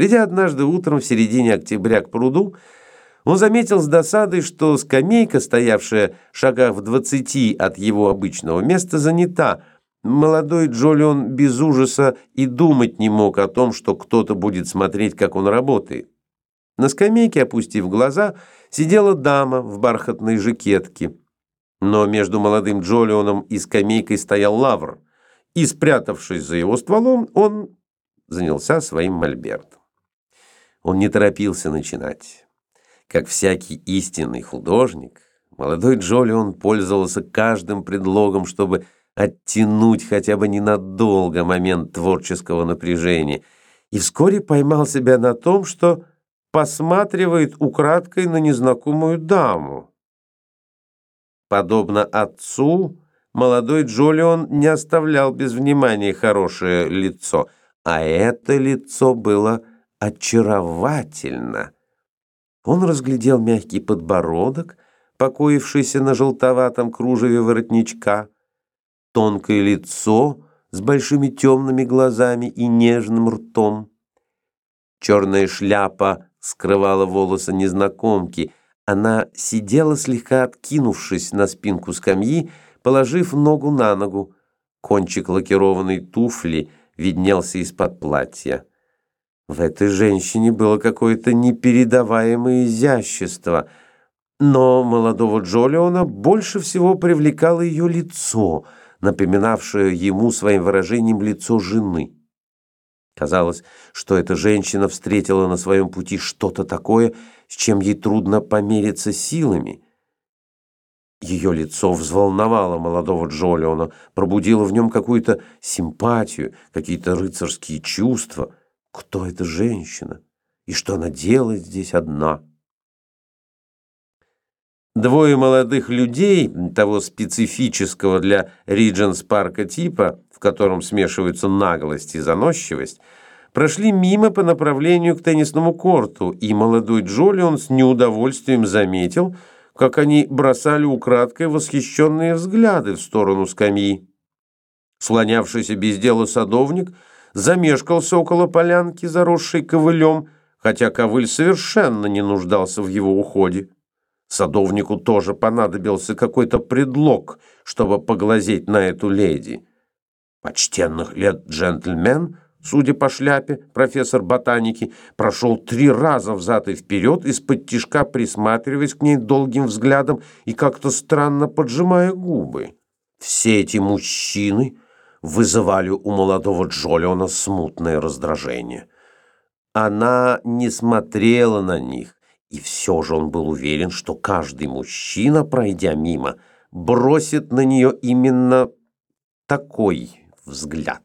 Придя однажды утром в середине октября к пруду, он заметил с досадой, что скамейка, стоявшая в шагах в двадцати от его обычного места, занята. Молодой Джолион без ужаса и думать не мог о том, что кто-то будет смотреть, как он работает. На скамейке, опустив глаза, сидела дама в бархатной жакетке. Но между молодым Джолионом и скамейкой стоял лавр, и, спрятавшись за его стволом, он занялся своим мольбертом. Он не торопился начинать. Как всякий истинный художник, молодой Джолион пользовался каждым предлогом, чтобы оттянуть хотя бы ненадолго момент творческого напряжения, и вскоре поймал себя на том, что посматривает украдкой на незнакомую даму. Подобно отцу, молодой Джолион не оставлял без внимания хорошее лицо, а это лицо было очаровательно. Он разглядел мягкий подбородок, покоившийся на желтоватом кружеве воротничка, тонкое лицо с большими темными глазами и нежным ртом. Черная шляпа скрывала волосы незнакомки. Она сидела слегка откинувшись на спинку скамьи, положив ногу на ногу. Кончик лакированной туфли виднелся из-под платья. В этой женщине было какое-то непередаваемое изящество, но молодого Джолиона больше всего привлекало ее лицо, напоминавшее ему своим выражением лицо жены. Казалось, что эта женщина встретила на своем пути что-то такое, с чем ей трудно помериться силами. Ее лицо взволновало молодого Джолиона, пробудило в нем какую-то симпатию, какие-то рыцарские чувства — кто эта женщина и что она делает здесь одна? Двое молодых людей того специфического для Ридженс парка типа, в котором смешиваются наглость и заносчивость, прошли мимо по направлению к теннисному корту, и молодой Джолион с неудовольствием заметил, как они бросали украдкой восхищенные взгляды в сторону скамьи. Слонявшийся без дела садовник – замешкался около полянки, заросшей ковылем, хотя ковыль совершенно не нуждался в его уходе. Садовнику тоже понадобился какой-то предлог, чтобы поглазеть на эту леди. Почтенных лет джентльмен, судя по шляпе, профессор ботаники, прошел три раза взад и вперед, из-под тишка присматриваясь к ней долгим взглядом и как-то странно поджимая губы. Все эти мужчины вызывали у молодого Джолиона смутное раздражение. Она не смотрела на них, и все же он был уверен, что каждый мужчина, пройдя мимо, бросит на нее именно такой взгляд.